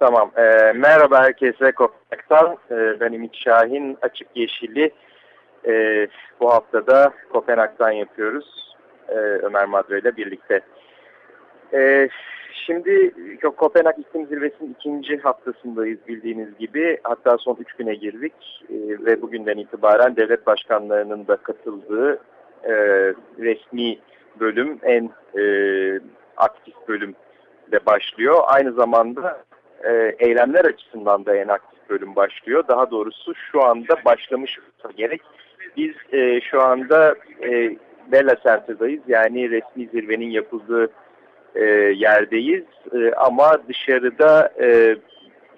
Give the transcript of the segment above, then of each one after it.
Tamam. E, merhaba herkese Kopenhag'dan. E, ben Ümit Şahin. Açık Yeşil'i e, bu haftada Kopenhag'dan yapıyoruz. E, Ömer Madre ile birlikte. E, şimdi Kopenhag İklim Zirvesi'nin ikinci haftasındayız bildiğiniz gibi. Hatta son üç güne girdik. E, ve bugünden itibaren devlet başkanlarının da katıldığı e, resmi bölüm en e, aktif bölüm de başlıyor. Aynı zamanda e, eylemler açısından da en aktif bölüm başlıyor. Daha doğrusu şu anda başlamış gerek. Biz e, şu anda e, Bella Center'dayız. Yani resmi zirvenin yapıldığı e, yerdeyiz. E, ama dışarıda e,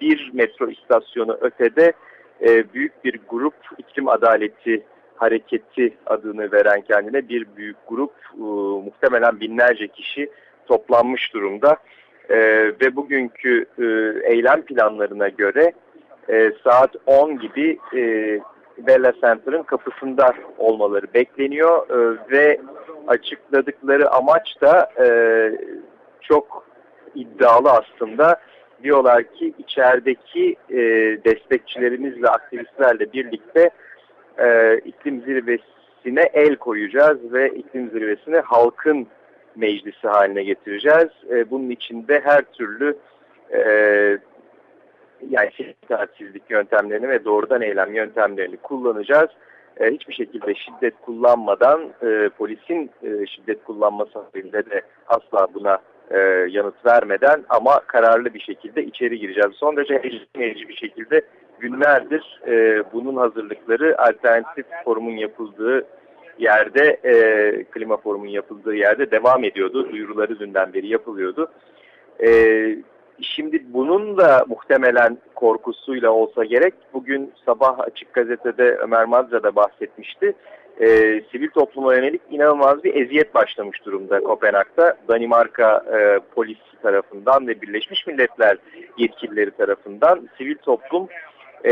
bir metro istasyonu ötede e, büyük bir grup iklim adaleti hareketi adını veren kendine bir büyük grup e, muhtemelen binlerce kişi toplanmış durumda. E, ve bugünkü e, eylem planlarına göre e, saat 10 gibi e, Bella Center'ın kapısında olmaları bekleniyor e, ve açıkladıkları amaç da e, çok iddialı aslında. Diyorlar ki içerideki e, destekçilerimizle, aktivistlerle birlikte e, iklim zirvesine el koyacağız ve iklim zirvesini halkın meclisi haline getireceğiz. E, bunun içinde her türlü e, yani itaatsizlik yöntemlerini ve doğrudan eylem yöntemlerini kullanacağız. E, hiçbir şekilde şiddet kullanmadan e, polisin e, şiddet kullanması halinde de asla buna e, yanıt vermeden ama kararlı bir şekilde içeri gireceğiz. Son derece heyecanlı bir şekilde günlerdir e, bunun hazırlıkları alternatif forumun yapıldığı yerde e, klima forumun yapıldığı yerde devam ediyordu. Duyuruları dünden beri yapılıyordu. E, şimdi bunun da muhtemelen korkusuyla olsa gerek. Bugün sabah Açık Gazete'de Ömer Madra da bahsetmişti. E, sivil topluma yönelik inanılmaz bir eziyet başlamış durumda Kopenhag'da. Danimarka e, polis tarafından ve Birleşmiş Milletler yetkilileri tarafından sivil toplum e,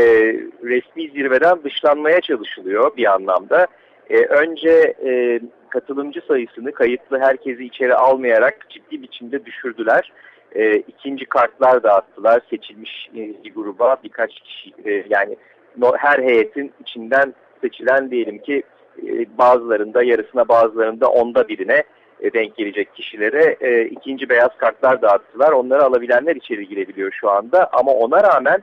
resmi zirveden dışlanmaya çalışılıyor bir anlamda. E, önce e, katılımcı sayısını kayıtlı herkesi içeri almayarak ciddi biçimde düşürdüler. E, ikinci kartlar dağıttılar seçilmiş e, bir gruba birkaç kişi e, yani no, her heyetin içinden seçilen diyelim ki e, bazılarında yarısına bazılarında onda birine e, denk gelecek kişilere e, ikinci beyaz kartlar dağıttılar. Onları alabilenler içeri girebiliyor şu anda ama ona rağmen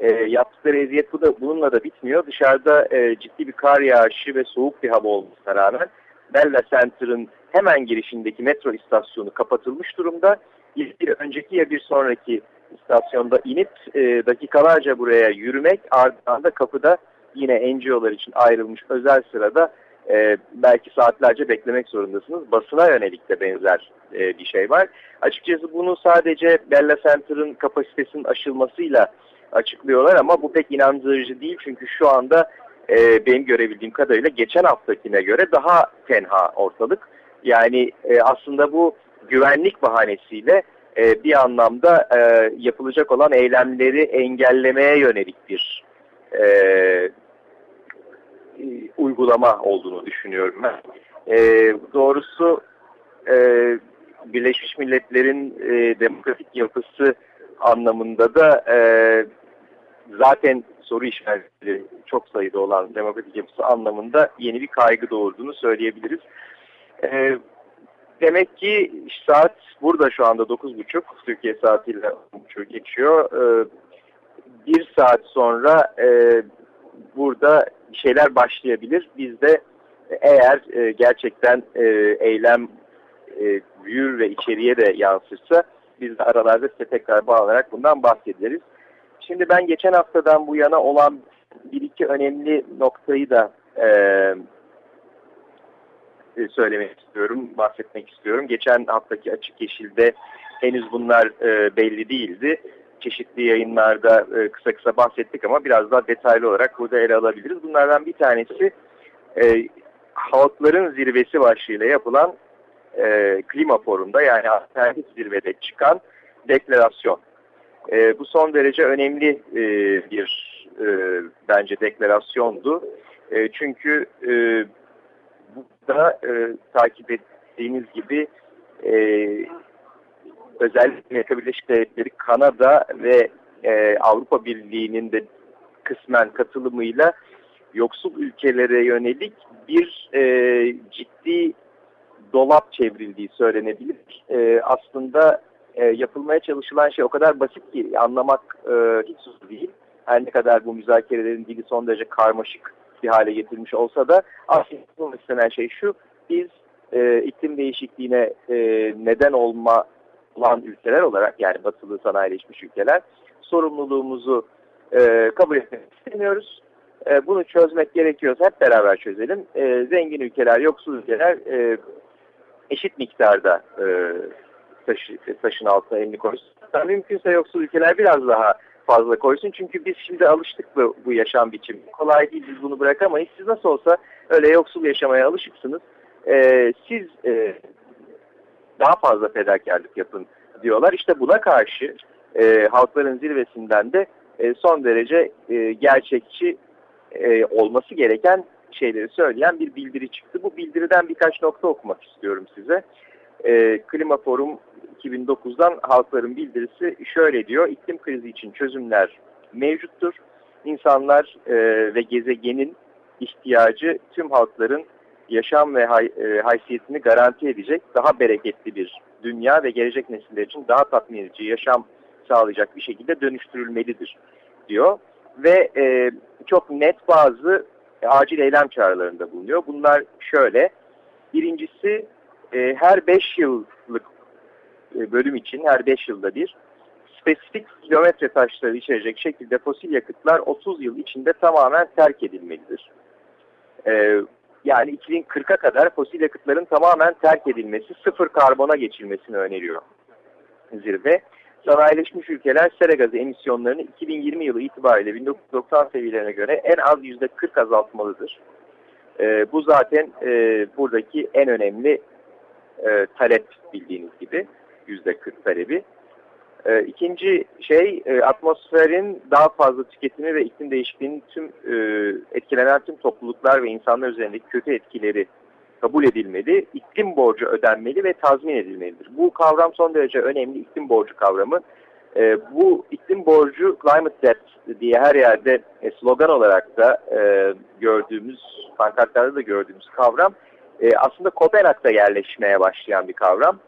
e, yaptıkları eziyet bu da, bununla da bitmiyor. Dışarıda e, ciddi bir kar yağışı ve soğuk bir hava olmasına rağmen Bella Center'ın hemen girişindeki metro istasyonu kapatılmış durumda. Bir önceki ya bir sonraki istasyonda inip e, dakikalarca buraya yürümek ardından da kapıda yine NGO'lar için ayrılmış özel sırada e, belki saatlerce beklemek zorundasınız. Basına yönelik de benzer e, bir şey var. Açıkçası bunu sadece Bella Center'ın kapasitesinin aşılmasıyla açıklıyorlar ama bu pek inandırıcı değil çünkü şu anda e, benim görebildiğim kadarıyla geçen haftakine göre daha tenha ortalık. Yani e, aslında bu güvenlik bahanesiyle e, bir anlamda e, yapılacak olan eylemleri engellemeye yönelik bir e, uygulama olduğunu düşünüyorum ben. E, doğrusu e, Birleşmiş Milletler'in e, demokratik yapısı anlamında da e, zaten soru işaretleri çok sayıda olan demokratik yapısı anlamında yeni bir kaygı doğurduğunu söyleyebiliriz. E, demek ki saat burada şu anda 9.30 Türkiye saatiyle 9.30 geçiyor. E, bir saat sonra e, burada bir şeyler başlayabilir. Biz de eğer e, gerçekten e, eylem e, büyür ve içeriye de yansırsa Biz de aralarda size tekrar bağlanarak bundan bahsederiz. Şimdi ben geçen haftadan bu yana olan bir iki önemli noktayı da e, söylemek istiyorum, bahsetmek istiyorum. Geçen haftaki Açık Yeşil'de henüz bunlar e, belli değildi. Çeşitli yayınlarda e, kısa kısa bahsettik ama biraz daha detaylı olarak burada ele alabiliriz. Bunlardan bir tanesi e, halkların zirvesi başlığıyla yapılan e, klima forumda yani alternatif zirvede çıkan deklarasyon. E, bu son derece önemli e, bir e, bence deklarasyondu. E, çünkü e, burada e, takip ettiğiniz gibi e, özellikle Amerika Birleşik Devletleri, Kanada ve e, Avrupa Birliği'nin de kısmen katılımıyla yoksul ülkelere yönelik bir e, ciddi dolap çevrildiği söylenebilir. E, aslında e, yapılmaya çalışılan şey o kadar basit ki anlamak e, hiç zor değil. Her ne kadar bu müzakerelerin dili son derece karmaşık bir hale getirmiş olsa da aslında istenen şey şu. Biz e, iklim değişikliğine e, neden olma olan ülkeler olarak yani batılı sanayileşmiş ülkeler sorumluluğumuzu e, kabul etmek istemiyoruz. E, bunu çözmek gerekiyorsa hep beraber çözelim. E, zengin ülkeler, yoksul ülkeler e, eşit miktarda e, taşı, taşın altına elini koysun. Hatta mümkünse yoksul ülkeler biraz daha fazla koysun. Çünkü biz şimdi alıştık bu, bu yaşam biçimi. Kolay değil biz bunu bırakamayız. Siz nasıl olsa öyle yoksul yaşamaya alışıksınız. E, siz e, daha fazla fedakarlık yapın diyorlar. İşte buna karşı e, halkların zirvesinden de e, son derece e, gerçekçi e, olması gereken şeyleri söyleyen bir bildiri çıktı. Bu bildiriden birkaç nokta okumak istiyorum size. E, Klima Forum 2009'dan halkların bildirisi şöyle diyor. İklim krizi için çözümler mevcuttur. İnsanlar e, ve gezegenin ihtiyacı tüm halkların yaşam ve hay, e, haysiyetini garanti edecek daha bereketli bir dünya ve gelecek nesiller için daha tatmin edici yaşam sağlayacak bir şekilde dönüştürülmelidir diyor. Ve e, çok net bazı acil eylem çağrılarında bulunuyor. Bunlar şöyle. Birincisi e, her 5 yıllık e, bölüm için her 5 yılda bir spesifik kilometre taşları içerecek şekilde fosil yakıtlar 30 yıl içinde tamamen terk edilmelidir. E, yani 2040'a kadar fosil yakıtların tamamen terk edilmesi, sıfır karbona geçilmesini öneriyor zirve. Sanayileşmiş ülkeler sera gazı emisyonlarını 2020 yılı itibariyle 1990 seviyelerine göre en az %40 azaltmalıdır. E, bu zaten e, buradaki en önemli e, talep bildiğiniz gibi %40 talebi. E, ikinci şey e, atmosferin daha fazla tüketimi ve iklim değişikliğinin tüm e, etkilenen tüm topluluklar ve insanlar üzerindeki kötü etkileri kabul edilmeli, iklim borcu ödenmeli ve tazmin edilmelidir. Bu kavram son derece önemli iklim borcu kavramı. E, bu iklim borcu climate debt diye her yerde e, slogan olarak da e, gördüğümüz, pankartlarda da gördüğümüz kavram e, aslında Kopenhag'da yerleşmeye başlayan bir kavram.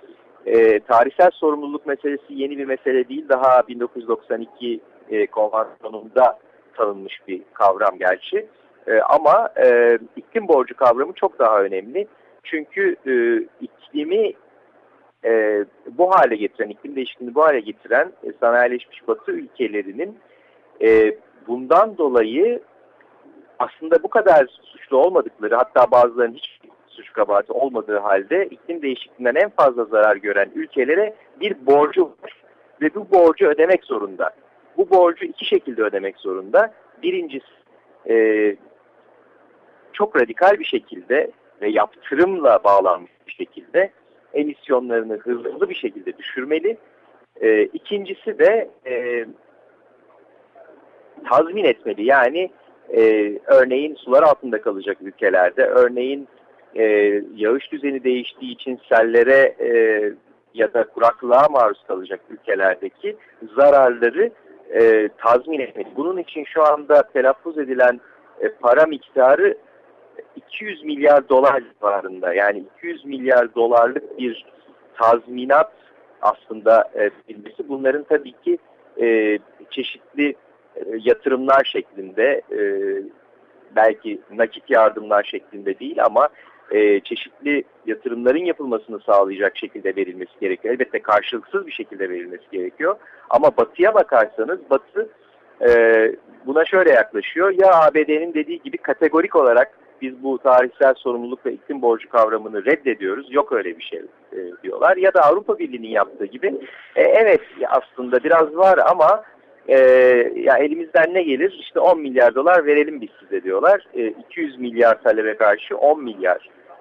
E, tarihsel sorumluluk meselesi yeni bir mesele değil. Daha 1992 e, konvansiyonunda tanınmış bir kavram gerçi. E, ama e, iklim borcu kavramı çok daha önemli. Çünkü e, iklimi e, bu hale getiren, iklim değişikliğini bu hale getiren e, sanayileşmiş batı ülkelerinin e, bundan dolayı aslında bu kadar suçlu olmadıkları hatta bazılarının hiç suç kabahati olmadığı halde iklim değişikliğinden en fazla zarar gören ülkelere bir borcu var. Ve bu borcu ödemek zorunda. Bu borcu iki şekilde ödemek zorunda. Birincisi e, çok radikal bir şekilde ve yaptırımla bağlanmış bir şekilde emisyonlarını hızlı bir şekilde düşürmeli. E, ikincisi de e, tazmin etmeli. Yani e, örneğin sular altında kalacak ülkelerde, örneğin e, yağış düzeni değiştiği için sellere e, ya da kuraklığa maruz kalacak ülkelerdeki zararları e, tazmin etmeli. Bunun için şu anda telaffuz edilen e, para miktarı 200 milyar dolar civarında. Yani 200 milyar dolarlık bir tazminat aslında e, bilmesi. Bunların tabii ki e, çeşitli e, yatırımlar şeklinde e, belki nakit yardımlar şeklinde değil ama e, çeşitli yatırımların yapılmasını sağlayacak şekilde verilmesi gerekiyor. Elbette karşılıksız bir şekilde verilmesi gerekiyor. Ama batıya bakarsanız batı e, buna şöyle yaklaşıyor. Ya ABD'nin dediği gibi kategorik olarak biz bu tarihsel sorumluluk ve iklim borcu kavramını reddediyoruz. Yok öyle bir şey e, diyorlar. Ya da Avrupa Birliği'nin yaptığı gibi evet aslında biraz var ama e, ya elimizden ne gelir? İşte 10 milyar dolar verelim biz size diyorlar. E, 200 milyar talebe karşı 10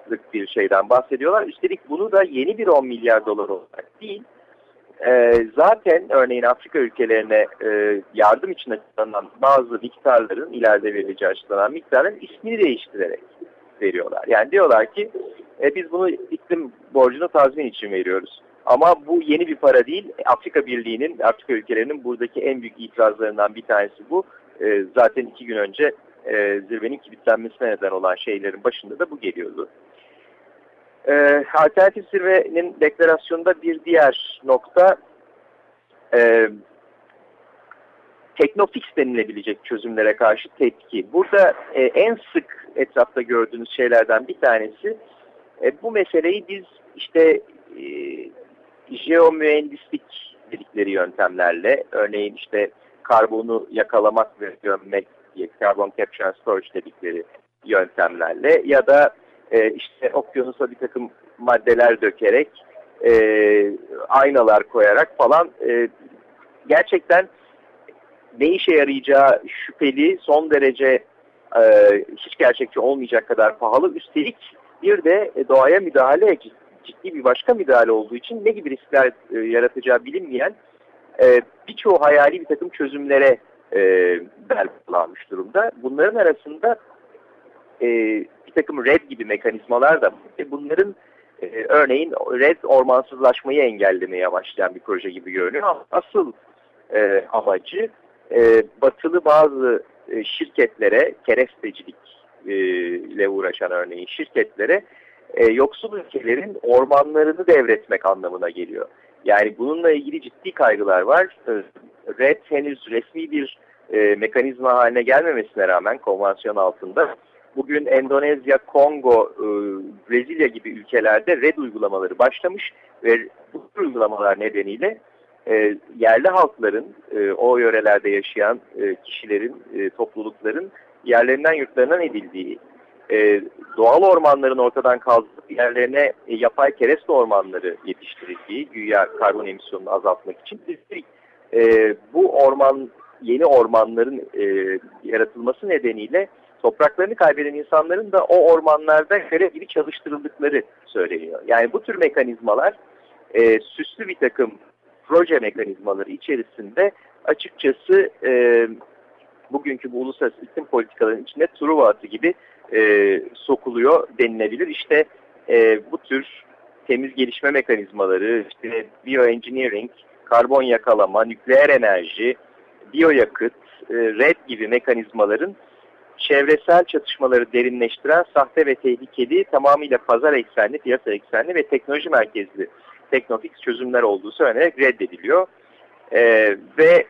milyarlık bir şeyden bahsediyorlar. Üstelik bunu da yeni bir 10 milyar dolar olarak değil, e, zaten örneğin Afrika ülkelerine e, yardım için açıklanan bazı miktarların ileride verileceği açıklanan miktarların ismini değiştirerek veriyorlar. Yani diyorlar ki e, biz bunu iklim borcunu tazmin için veriyoruz. Ama bu yeni bir para değil. Afrika Birliği'nin, Afrika ülkelerinin buradaki en büyük itirazlarından bir tanesi bu. E, zaten iki gün önce e, zirvenin kilitlenmesine neden olan şeylerin başında da bu geliyordu. E, alternatif zirvenin deklarasyonunda bir diğer nokta e, teknofix denilebilecek çözümlere karşı tepki. Burada e, en sık etrafta gördüğünüz şeylerden bir tanesi e, bu meseleyi biz işte e, jeomühendislik dedikleri yöntemlerle örneğin işte karbonu yakalamak ve gömmek diye carbon capture and storage dedikleri yöntemlerle ya da e, işte okyanusa bir takım maddeler dökerek e, aynalar koyarak falan e, gerçekten ne işe yarayacağı şüpheli son derece e, hiç gerçekçi olmayacak kadar pahalı üstelik bir de doğaya müdahale ciddi bir başka müdahale olduğu için ne gibi riskler e, yaratacağı bilinmeyen e, birçoğu hayali bir takım çözümlere e, bel durumda. Bunların arasında e, bir takım red gibi mekanizmalar da e, bunların e, örneğin red ormansızlaşmayı engellemeye başlayan bir proje gibi görünüyor. Asıl e, amacı e, batılı bazı e, şirketlere, kerestecilik e, ile uğraşan örneğin şirketlere e, yoksul ülkelerin ormanlarını devretmek anlamına geliyor. Yani bununla ilgili ciddi kaygılar var. E, red henüz resmi bir e, mekanizma haline gelmemesine rağmen konvansiyon altında bugün Endonezya, Kongo, e, Brezilya gibi ülkelerde red uygulamaları başlamış ve bu uygulamalar nedeniyle e, yerli halkların, e, o yörelerde yaşayan kişilerin, toplulukların yerlerinden yurtlarından edildiği, e, doğal ormanların ortadan kaldırıp yerlerine yapay kereste ormanları yetiştirildiği, güya karbon emisyonunu azaltmak için. E, bu orman, yeni ormanların yaratılması nedeniyle topraklarını kaybeden insanların da o ormanlarda görev gibi çalıştırıldıkları söyleniyor. Yani bu tür mekanizmalar e, süslü bir takım proje mekanizmaları içerisinde açıkçası e, bugünkü bu uluslararası iklim politikalarının içinde Truva atı gibi e, sokuluyor denilebilir. İşte e, bu tür temiz gelişme mekanizmaları, işte bioengineering, karbon yakalama, nükleer enerji, biyoyakıt, e, red gibi mekanizmaların çevresel çatışmaları derinleştiren sahte ve tehlikeli tamamıyla pazar eksenli, piyasa eksenli ve teknoloji merkezli teknofix çözümler olduğu söylenerek reddediliyor. E, ve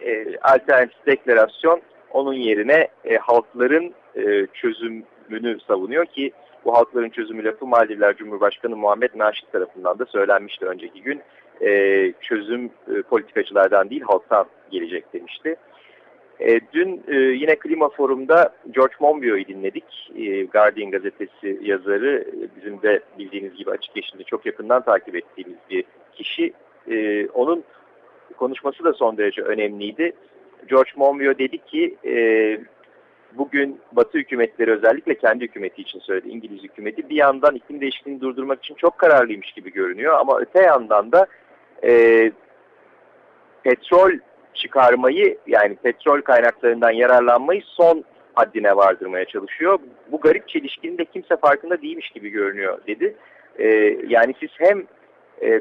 e, alternatif deklarasyon onun yerine e, halkların e, çözümünü savunuyor ki bu halkların çözümü lafı Maldivler Cumhurbaşkanı Muhammed Naşit tarafından da söylenmişti önceki gün. E, çözüm e, politikacılardan değil halktan gelecek demişti. E, dün e, yine Klima Forum'da George Monbiot'u dinledik. E, Guardian gazetesi yazarı, e, bizim de bildiğiniz gibi açık yeşilde çok yakından takip ettiğimiz bir kişi. E, onun konuşması da son derece önemliydi. George Monbiot dedi ki e, bugün Batı hükümetleri özellikle kendi hükümeti için söyledi İngiliz hükümeti bir yandan iklim değişikliğini durdurmak için çok kararlıymış gibi görünüyor ama öte yandan da e, petrol çıkarmayı yani petrol kaynaklarından yararlanmayı son haddine vardırmaya çalışıyor. Bu garip çelişkinin de kimse farkında değilmiş gibi görünüyor dedi. E, yani siz hem e,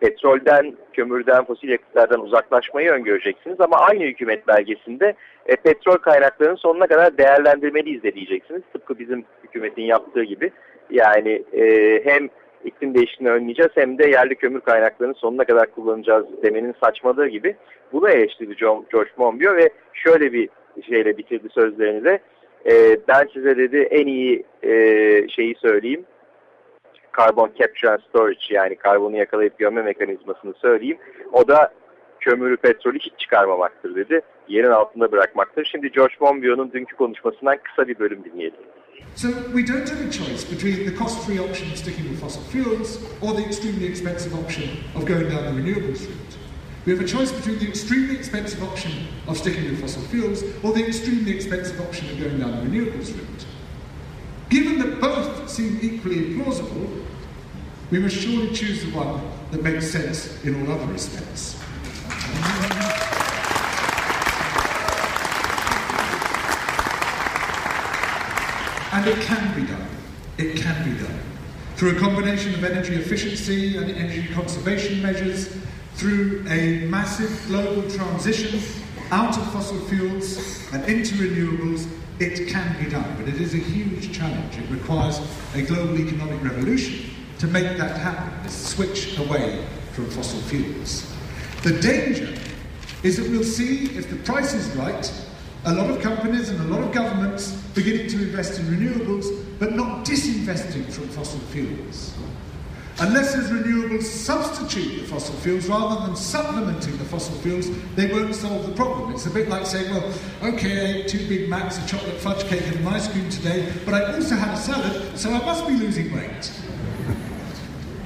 petrolden, kömürden, fosil yakıtlardan uzaklaşmayı öngöreceksiniz ama aynı hükümet belgesinde e, petrol kaynaklarının sonuna kadar değerlendirmeliyiz de diyeceksiniz. Tıpkı bizim hükümetin yaptığı gibi. Yani e, hem iklim değişikliğini önleyeceğiz hem de yerli kömür kaynaklarını sonuna kadar kullanacağız demenin saçmalığı gibi. Bunu eleştirdi George Monbiot ve şöyle bir şeyle bitirdi sözlerini de. E, ben size dedi en iyi e, şeyi söyleyeyim. Carbon Capture and Storage yani karbonu yakalayıp gömme mekanizmasını söyleyeyim. O da kömürü, petrolü hiç çıkarmamaktır dedi. Yerin altında bırakmaktır. Şimdi George Monbiot'un dünkü konuşmasından kısa bir bölüm dinleyelim. So we don't have a choice between the cost-free option of sticking with fossil fuels or the extremely expensive option of going down the renewables route. We have a choice between the extremely expensive option of sticking with fossil fuels or the extremely expensive option of going down the renewables route. Given that both seem equally implausible, we must surely choose the one that makes sense in all other respects. And it can be done. It can be done. Through a combination of energy efficiency and energy conservation measures, through a massive global transition out of fossil fuels and into renewables, it can be done. But it is a huge challenge. It requires a global economic revolution to make that happen, this switch away from fossil fuels. The danger is that we'll see if the price is right, a lot of companies and a lot of governments beginning to invest in renewables, but not disinvesting from fossil fuels. Unless as renewables substitute the fossil fuels rather than supplementing the fossil fuels, they won't solve the problem. It's a bit like saying, well, okay, I ate two Big Macs, a chocolate fudge cake, and an ice cream today, but I also had a salad, so I must be losing weight.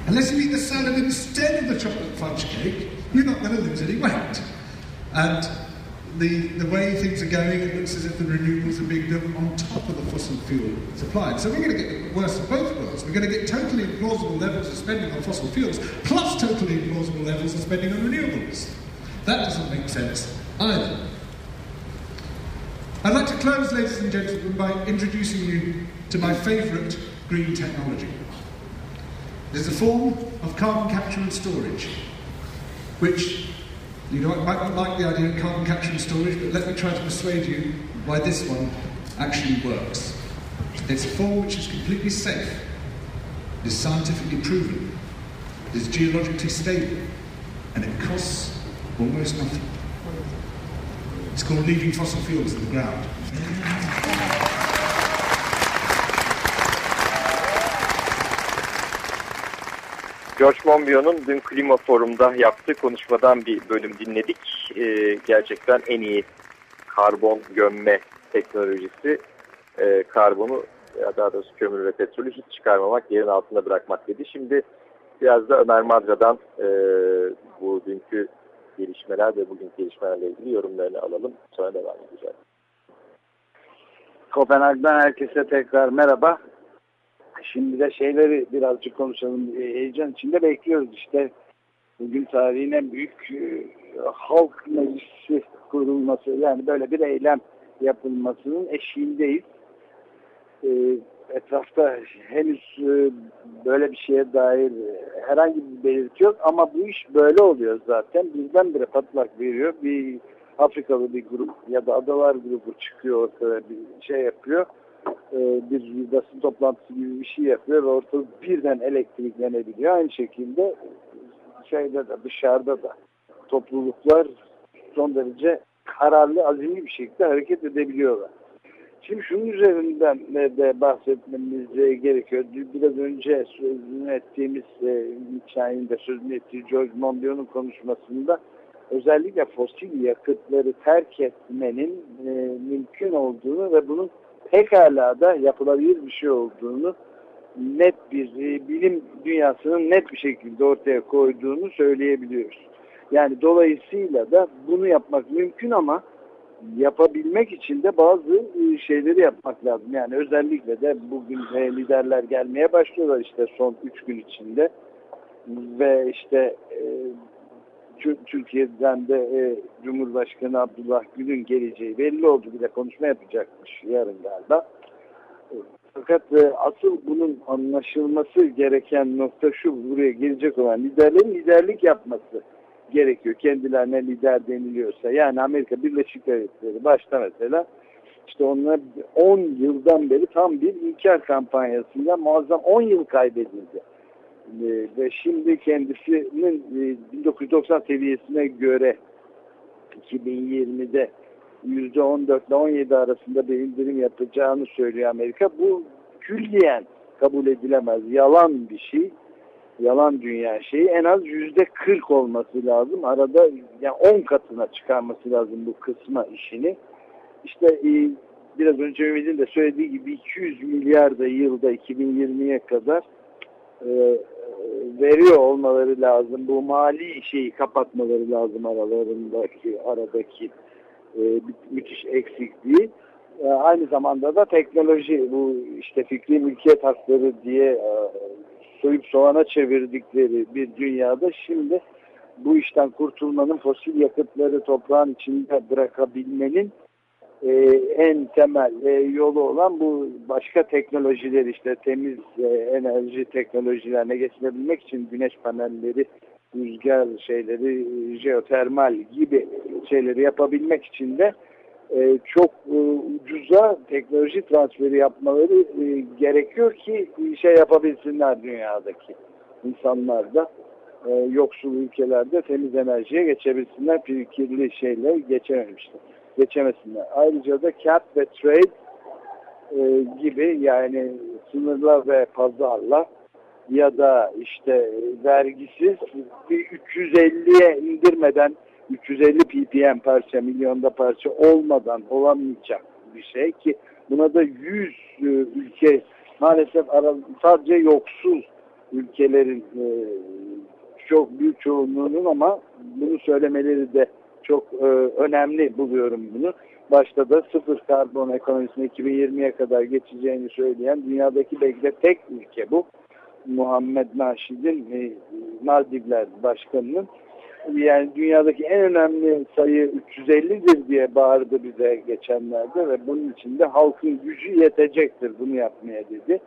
Unless you eat the salad instead of the chocolate fudge cake, you're not going to lose any weight. And the, the way things are going, it looks as if the renewables are being done on top of the fossil fuel supply. So we're going to get the worst of both worlds. We're going to get totally implausible levels of spending on fossil fuels, plus totally implausible levels of spending on renewables. That doesn't make sense either. I'd like to close, ladies and gentlemen, by introducing you to my favourite green technology. It is a form of carbon capture and storage, which you know, might not like the idea of carbon capture and storage, but let me try to persuade you why this one actually works. It's a form which is completely safe, it is scientifically proven, it is geologically stable, and it costs almost nothing. It's called leaving fossil fuels in the ground. George Monbiot'un dün Klima Forum'da yaptığı konuşmadan bir bölüm dinledik. Ee, gerçekten en iyi karbon gömme teknolojisi e, karbonu ya daha doğrusu kömür ve petrolü hiç çıkarmamak, yerin altında bırakmak dedi. Şimdi biraz da Ömer Madra'dan e, bu dünkü gelişmeler ve bugünkü gelişmelerle ilgili yorumlarını alalım. Sonra devam edeceğiz. Kopenhag'dan herkese tekrar merhaba. Şimdi de şeyleri birazcık konuşalım. E, heyecan içinde bekliyoruz işte. Bugün tarihin en büyük e, halk meclisi kurulması yani böyle bir eylem yapılmasının eşiğindeyiz. E, etrafta henüz böyle bir şeye dair herhangi bir belirti yok ama bu iş böyle oluyor zaten. Birdenbire patlak veriyor. Bir Afrikalı bir grup ya da adalar grubu çıkıyor ortaya bir şey yapıyor e, bir basın toplantısı gibi bir şey yapıyor ve ortalık birden elektriklenebiliyor. Aynı şekilde şeyde de dışarıda da topluluklar son derece kararlı, azimli bir şekilde hareket edebiliyorlar. Şimdi şunun üzerinden de bahsetmemiz gerekiyor. Biraz önce sözünü ettiğimiz, e, Şahin'de sözünü ettiği George Monbiot'un konuşmasında özellikle fosil yakıtları terk etmenin e, mümkün olduğunu ve bunun pekala da yapılabilir bir şey olduğunu net bir e, bilim dünyasının net bir şekilde ortaya koyduğunu söyleyebiliyoruz. Yani dolayısıyla da bunu yapmak mümkün ama yapabilmek için de bazı e, şeyleri yapmak lazım. Yani özellikle de bugün e, liderler gelmeye başlıyorlar işte son üç gün içinde ve işte Türkiye'den de e, Cumhurbaşkanı Abdullah Gül'ün geleceği belli oldu. Bir de konuşma yapacakmış yarın galiba. E, fakat e, asıl bunun anlaşılması gereken nokta şu, buraya gelecek olan liderlerin liderlik yapması gerekiyor. Kendilerine lider deniliyorsa. Yani Amerika Birleşik Devletleri başta mesela işte onlar 10 yıldan beri tam bir inkar kampanyasında muazzam 10 yıl kaybedildi ee, ve şimdi kendisinin 1990 e, seviyesine göre 2020'de %14 ile 17 arasında bir indirim yapacağını söylüyor Amerika. Bu külliyen kabul edilemez. Yalan bir şey. Yalan dünya şeyi. En az %40 olması lazım. Arada yani 10 katına çıkarması lazım bu kısma işini. İşte e, biraz önce Ümit'in de söylediği gibi 200 milyar da yılda 2020'ye kadar e, veriyor olmaları lazım. Bu mali şeyi kapatmaları lazım aralarındaki aradaki e, müthiş eksikliği. E, aynı zamanda da teknoloji bu işte fikri mülkiyet hakları diye e, soyup soğana çevirdikleri bir dünyada şimdi bu işten kurtulmanın fosil yakıtları toprağın içinde bırakabilmenin e, en temel e, yolu olan bu başka teknolojiler işte temiz e, enerji teknolojilerine geçilebilmek için güneş panelleri, rüzgar şeyleri, jeotermal gibi şeyleri yapabilmek için de e, çok e, ucuza teknoloji transferi yapmaları e, gerekiyor ki şey yapabilsinler dünyadaki insanlar da. E, yoksul ülkelerde temiz enerjiye geçebilsinler, kirli şeyler geçememişler geçemesinler. Ayrıca da cap ve trade e, gibi yani sınırla ve pazarla ya da işte vergisiz bir 350'ye indirmeden 350 ppm parça milyonda parça olmadan olamayacak bir şey ki buna da 100 e, ülke maalesef sadece yoksul ülkelerin e, çok büyük çoğunluğunun ama bunu söylemeleri de çok e, önemli buluyorum bunu. Başta da sıfır karbon ekonomisine 2020'ye kadar geçeceğini söyleyen dünyadaki belki de tek ülke bu. Muhammed Naşid'in e, Maldivler Başkanı'nın yani dünyadaki en önemli sayı 350'dir diye bağırdı bize geçenlerde ve bunun için de halkın gücü yetecektir bunu yapmaya dedi.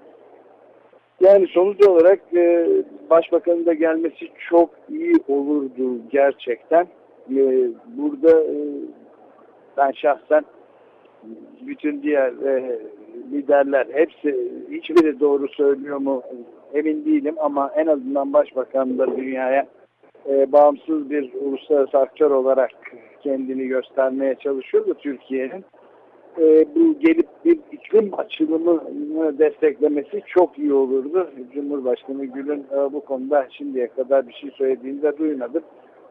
Yani sonuç olarak e, başbakanın da gelmesi çok iyi olurdu gerçekten. E, burada e, ben şahsen bütün diğer e, liderler hepsi hiçbiri doğru söylüyor mu emin değilim ama en azından başbakan da dünyaya e, bağımsız bir uluslararası aktör olarak kendini göstermeye çalışıyordu Türkiye'nin. E, bu gelip bir iklim açılımını desteklemesi çok iyi olurdu. Cumhurbaşkanı Gül'ün e, bu konuda şimdiye kadar bir şey söylediğini de duymadım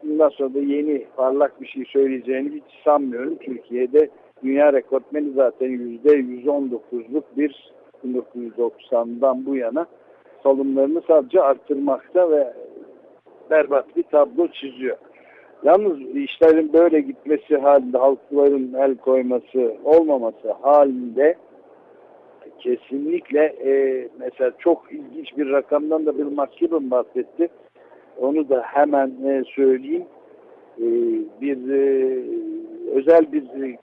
bundan sonra da yeni parlak bir şey söyleyeceğini hiç sanmıyorum. Türkiye'de dünya rekortmeni zaten %119'luk bir 1990'dan bu yana salımlarını sadece arttırmakta ve berbat bir tablo çiziyor. Yalnız işlerin böyle gitmesi halinde, halkların el koyması olmaması halinde kesinlikle e, mesela çok ilginç bir rakamdan da bir mahkemem bahsetti. Onu da hemen e, söyleyeyim. E, bir e, özel bir e,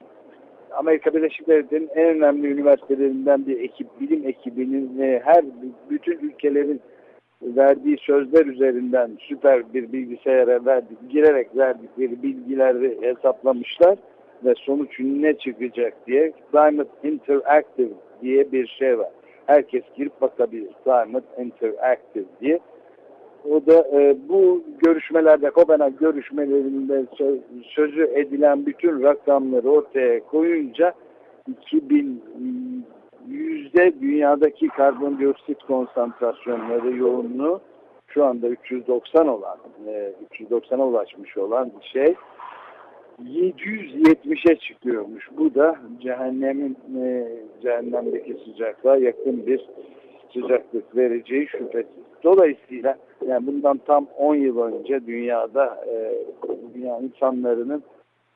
Amerika Birleşik Devletleri'nin en önemli üniversitelerinden bir ekip, bilim ekibinin her bütün ülkelerin verdiği sözler üzerinden süper bir bilgisayara verdik, girerek verdikleri bilgileri hesaplamışlar ve sonuç ne çıkacak diye Climate Interactive diye bir şey var. Herkes girip bakabilir. Climate Interactive diye. O da e, bu görüşmelerde, Kopenhag görüşmelerinde sözü edilen bütün rakamları ortaya koyunca 2100'de dünyadaki karbondioksit konsantrasyonları yoğunluğu şu anda 390 olan, e, 390'a ulaşmış olan şey 770'e çıkıyormuş. Bu da cehennemin e, cehennemdeki sıcaklığa yakın bir sıcaklık vereceği şüphesiz. Dolayısıyla yani bundan tam 10 yıl önce dünyada e, dünya insanlarının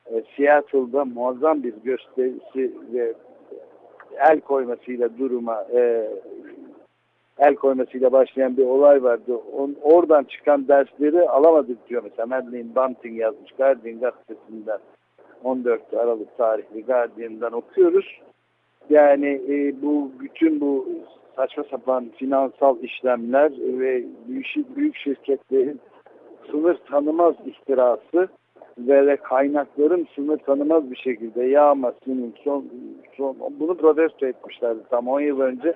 e, Seattle'da muazzam bir gösterisi ve el koymasıyla duruma e, el koymasıyla başlayan bir olay vardı. On, oradan çıkan dersleri alamadık diyor mesela. Madeleine Bunting yazmış Guardian gazetesinden 14 Aralık tarihli Guardian'dan okuyoruz. Yani e, bu bütün bu saçma sapan finansal işlemler ve büyük, büyük şirketlerin sınır tanımaz istirası ve kaynakların sınır tanımaz bir şekilde yağmasının son, son bunu protesto etmişlerdi tam 10 yıl önce.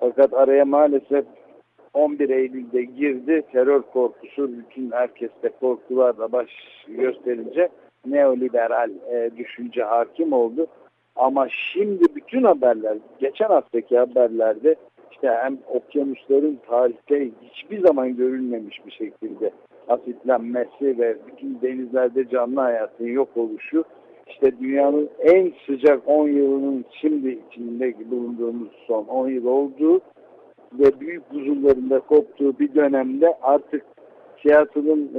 Fakat araya maalesef 11 Eylül'de girdi. Terör korkusu bütün herkeste korkularla baş gösterince neoliberal e, düşünce hakim oldu. Ama şimdi bütün haberler, geçen haftaki haberlerde işte hem okyanusların tarihte hiçbir zaman görülmemiş bir şekilde asitlenmesi ve bütün denizlerde canlı hayatın yok oluşu işte dünyanın en sıcak 10 yılının şimdi içinde bulunduğumuz son 10 yıl olduğu ve büyük buzullarında koptuğu bir dönemde artık siyasetin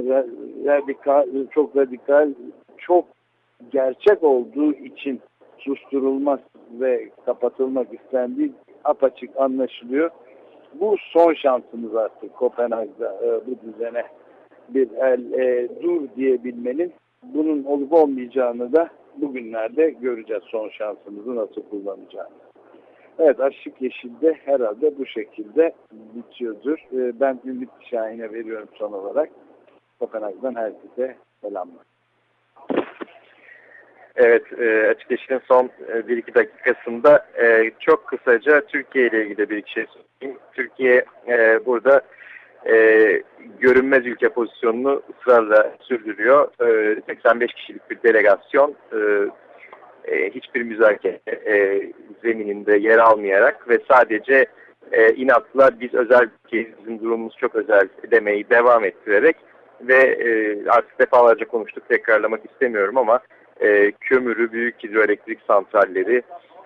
radikal, çok radikal, çok gerçek olduğu için susturulmak ve kapatılmak istendiği apaçık anlaşılıyor. Bu son şansımız artık Kopenhag'da e, bu düzene bir el e, dur diyebilmenin bunun olup olmayacağını da bugünlerde göreceğiz son şansımızı nasıl kullanacağını. Evet Aşık Yeşil'de herhalde bu şekilde bitiyordur. E, ben Ümit Şahin'e veriyorum son olarak. Kopenhag'dan herkese selamlar. Evet, e, açık yeşilin son e, bir iki dakikasında e, çok kısaca Türkiye ile ilgili bir şey söyleyeyim. Türkiye e, burada e, görünmez ülke pozisyonunu ısrarla sürdürüyor. E, 85 kişilik bir delegasyon e, e, hiçbir müzakere e, zemininde yer almayarak ve sadece e, inatla biz özel ülkeyiz, bizim durumumuz çok özel demeyi devam ettirerek ve e, artık defalarca konuştuk tekrarlamak istemiyorum ama e, kömürü, büyük hidroelektrik santralleri,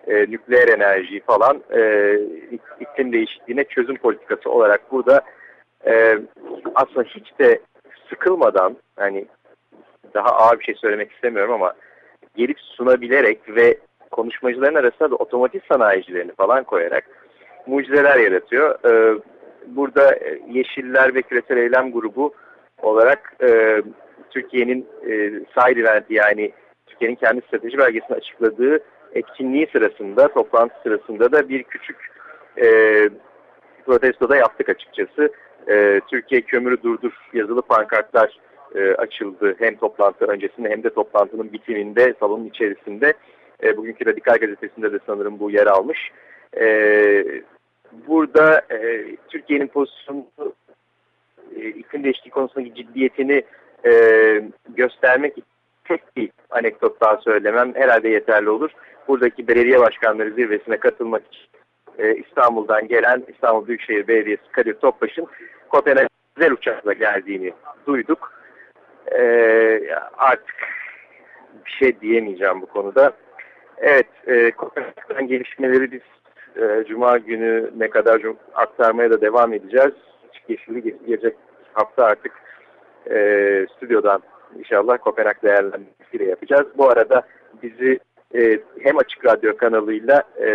e, nükleer enerji falan e, iklim değişikliğine çözüm politikası olarak burada e, aslında hiç de sıkılmadan hani daha ağır bir şey söylemek istemiyorum ama gelip sunabilerek ve konuşmacıların arasında da otomotiv sanayicilerini falan koyarak mucizeler yaratıyor. Ee, burada Yeşiller ve Küresel Eylem Grubu olarak e, Türkiye'nin e, event yani Türkiye'nin kendi strateji belgesini açıkladığı etkinliği sırasında, toplantı sırasında da bir küçük e, protesto da yaptık açıkçası. E, Türkiye kömürü durdur yazılı pankartlar e, açıldı hem toplantı öncesinde hem de toplantının bitiminde salonun içerisinde. E, bugünkü Radikal Gazetesi'nde de sanırım bu yer almış. E, burada e, Türkiye'nin pozisyonu e, iklim değişikliği konusundaki ciddiyetini e, göstermek için tek bir anekdot daha söylemem herhalde yeterli olur. Buradaki belediye başkanları zirvesine katılmak için e, İstanbul'dan gelen İstanbul Büyükşehir Belediyesi Kadir Topbaş'ın Kopenhag'a özel uçakla geldiğini duyduk. E, artık bir şey diyemeyeceğim bu konuda. Evet, e, Kopenhag'dan gelişmeleri biz e, Cuma günü ne kadar aktarmaya da devam edeceğiz. Yeşilli gelecek hafta artık e, stüdyodan inşallah Kopenhag değerlendirmesiyle yapacağız. Bu arada bizi e, hem Açık Radyo kanalıyla e,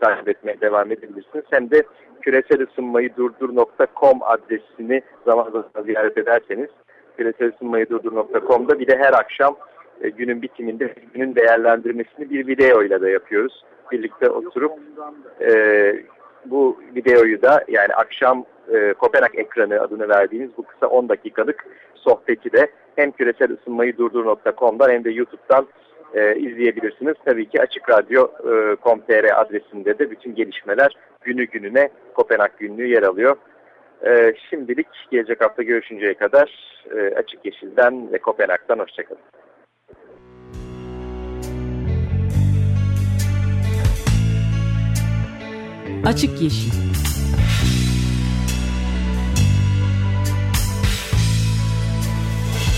takip etmeye devam edebilirsiniz hem de küresel ısınmayı durdur.com adresini zaman zaman ziyaret ederseniz küresel ısınmayı durdur.com'da bir de her akşam e, günün bitiminde günün değerlendirmesini bir videoyla da yapıyoruz. Birlikte oturup e, bu videoyu da yani akşam e, Kopenhag ekranı adını verdiğimiz bu kısa 10 dakikalık sohbeti de hem küresel ısınmayı durdur.com'dan hem de YouTube'dan e, izleyebilirsiniz. Tabii ki Açık Radyo.com.tr e, adresinde de bütün gelişmeler günü gününe Kopenhag günlüğü yer alıyor. E, şimdilik gelecek hafta görüşünceye kadar e, Açık Yeşil'den ve Kopenhag'dan hoşçakalın. Açık Yeşil